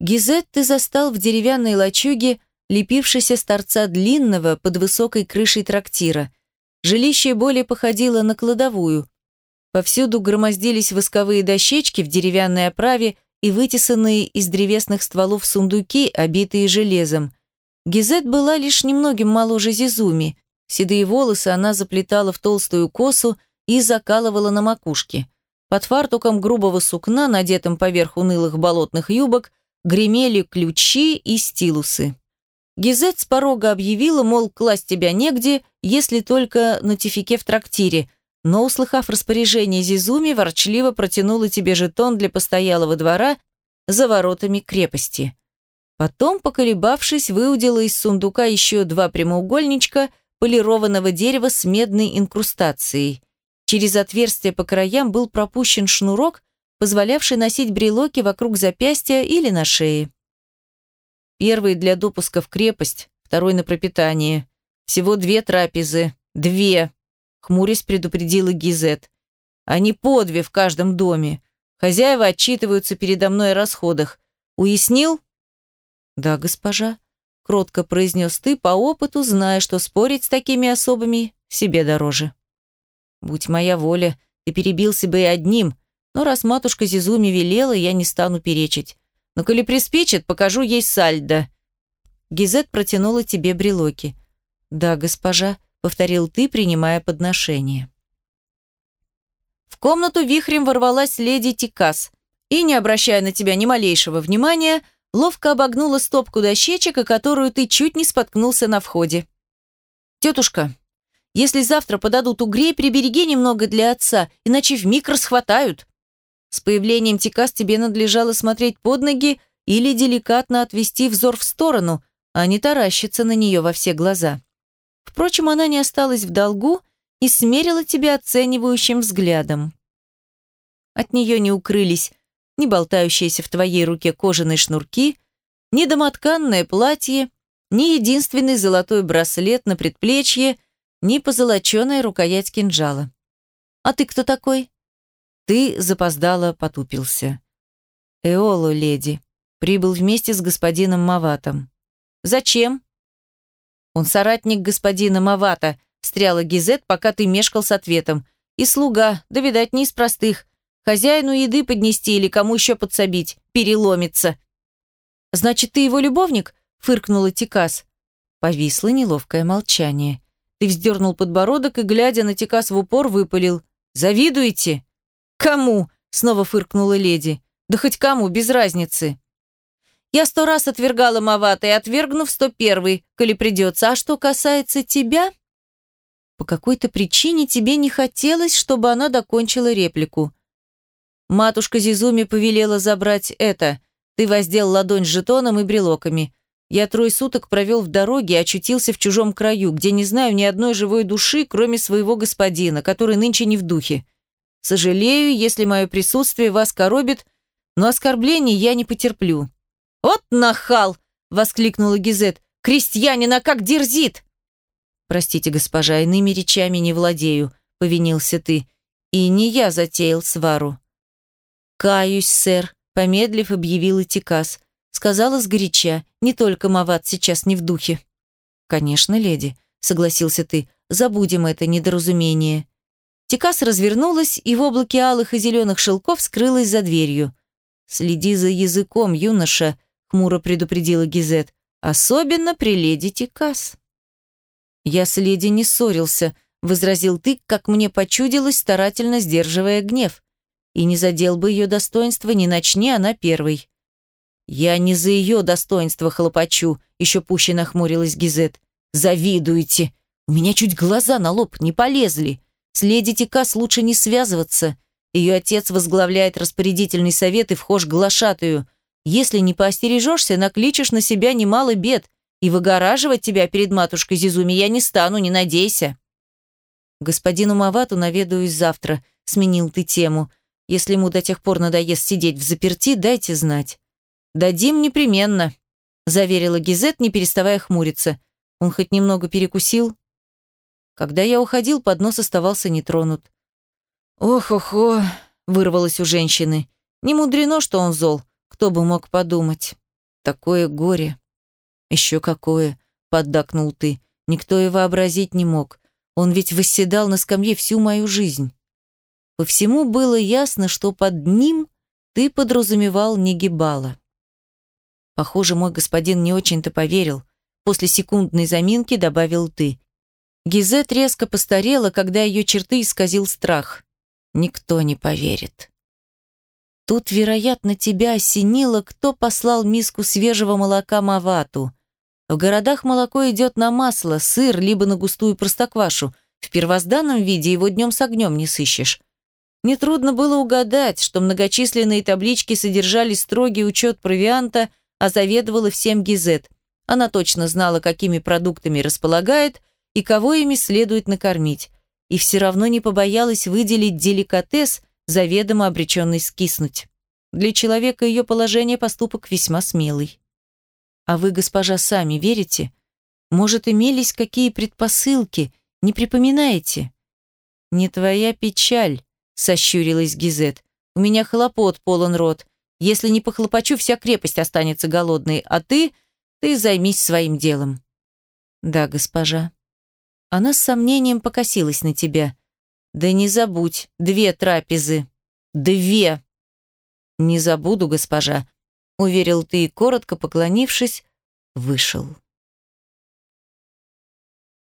Гизет ты застал в деревянной лачуге, лепившейся с торца длинного под высокой крышей трактира. Жилище более походило на кладовую. Повсюду громоздились восковые дощечки в деревянной оправе и вытесанные из древесных стволов сундуки, обитые железом. Гизет была лишь немногим моложе Зизуми. Седые волосы она заплетала в толстую косу и закалывала на макушке. Под фартуком грубого сукна, надетым поверх унылых болотных юбок, гремели ключи и стилусы. Гизет с порога объявила, мол, класть тебя негде, если только на тифике в трактире, но, услыхав распоряжение Зизуми, ворчливо протянула тебе жетон для постоялого двора за воротами крепости. Потом, поколебавшись, выудила из сундука еще два прямоугольничка полированного дерева с медной инкрустацией. Через отверстие по краям был пропущен шнурок, позволявший носить брелоки вокруг запястья или на шее. Первый для допуска в крепость, второй на пропитание. Всего две трапезы. Две, хмурясь предупредила Гизет. Они по две в каждом доме. Хозяева отчитываются передо мной о расходах. Уяснил? Да, госпожа, кротко произнес ты, по опыту зная, что спорить с такими особами себе дороже. Будь моя воля, ты перебился бы и одним, но раз матушка Зизуми велела, я не стану перечить. Но коли приспичит, покажу ей сальдо. Гизет протянула тебе брелоки. Да, госпожа, повторил ты, принимая подношение. В комнату вихрем ворвалась леди Тикас и, не обращая на тебя ни малейшего внимания, ловко обогнула стопку дощечек, о которую ты чуть не споткнулся на входе. «Тетушка, если завтра подадут угрей, прибереги немного для отца, иначе вмиг расхватают». С появлением Тикас тебе надлежало смотреть под ноги или деликатно отвести взор в сторону, а не таращиться на нее во все глаза. Впрочем, она не осталась в долгу и смерила тебя оценивающим взглядом. От нее не укрылись ни болтающиеся в твоей руке кожаные шнурки, ни домотканное платье, ни единственный золотой браслет на предплечье, ни позолоченная рукоять кинжала. «А ты кто такой?» Ты запоздало потупился. «Эоло, леди, прибыл вместе с господином Маватом». «Зачем?» «Он соратник господина Мавата», — встряла Гизет, пока ты мешкал с ответом. «И слуга, да, видать, не из простых. Хозяину еды поднести или кому еще подсобить. Переломится». «Значит, ты его любовник?» — фыркнула Тикас. Повисло неловкое молчание. Ты вздернул подбородок и, глядя на Тикас в упор, выпалил. «Завидуете?» «Кому?» — снова фыркнула леди. «Да хоть кому, без разницы». «Я сто раз отвергала Мавата отвергнув сто первый, коли придется. А что касается тебя...» По какой-то причине тебе не хотелось, чтобы она докончила реплику. Матушка Зизуми повелела забрать это. Ты воздел ладонь с жетоном и брелоками. Я трое суток провел в дороге и очутился в чужом краю, где не знаю ни одной живой души, кроме своего господина, который нынче не в духе. Сожалею, если мое присутствие вас коробит, но оскорблений я не потерплю». «Вот нахал!» — воскликнула Гизет. «Крестьянина как дерзит!» «Простите, госпожа, иными речами не владею», — повинился ты. «И не я затеял свару». «Каюсь, сэр», — помедлив объявила Тикас. Сказала сгоряча, не только Мават сейчас не в духе. «Конечно, леди», — согласился ты. «Забудем это недоразумение». Тикас развернулась и в облаке алых и зеленых шелков скрылась за дверью. «Следи за языком, юноша», — хмуро предупредила Гизет. «Особенно при леди Тикас». «Я с леди не ссорился», — возразил ты, как мне почудилось, старательно сдерживая гнев. «И не задел бы ее достоинство, не начни она первой». «Я не за ее достоинство хлопочу», — еще пуще нахмурилась Гизет. «Завидуете! У меня чуть глаза на лоб не полезли. С леди Тикас лучше не связываться. Ее отец возглавляет распорядительный совет и вхож глашатую. Если не поостережешься, накличешь на себя немало бед, и выгораживать тебя перед матушкой Зизуми я не стану, не надейся. Господину Мавату наведаюсь завтра, сменил ты тему. Если ему до тех пор надоест сидеть в заперти, дайте знать. Дадим непременно, заверила Гизет, не переставая хмуриться. Он хоть немного перекусил? Когда я уходил, поднос оставался нетронут. «Ох-охо!» — вырвалось у женщины. «Не мудрено, что он зол. Кто бы мог подумать?» Такое горе. Еще какое, поддакнул ты. Никто и вообразить не мог. Он ведь восседал на скамье всю мою жизнь. По всему было ясно, что под ним ты подразумевал Нигибала. Похоже, мой господин не очень-то поверил. После секундной заминки добавил ты. Гизет резко постарела, когда ее черты исказил страх. Никто не поверит. Тут, вероятно, тебя осенило, кто послал миску свежего молока Мавату. В городах молоко идет на масло, сыр, либо на густую простоквашу. В первозданном виде его днем с огнем не сыщешь. Нетрудно было угадать, что многочисленные таблички содержали строгий учет провианта, а заведовала всем Гизет. Она точно знала, какими продуктами располагает и кого ими следует накормить. И все равно не побоялась выделить деликатес – заведомо обреченный скиснуть. Для человека ее положение поступок весьма смелый. А вы, госпожа, сами верите? Может, имелись какие предпосылки, не припоминаете? Не твоя печаль, сощурилась Гизет. У меня хлопот полон рот. Если не похлопочу, вся крепость останется голодной, а ты, ты займись своим делом. Да, госпожа. Она с сомнением покосилась на тебя. Да не забудь, две трапезы. Две. Не забуду, госпожа, уверил ты и, коротко поклонившись, вышел.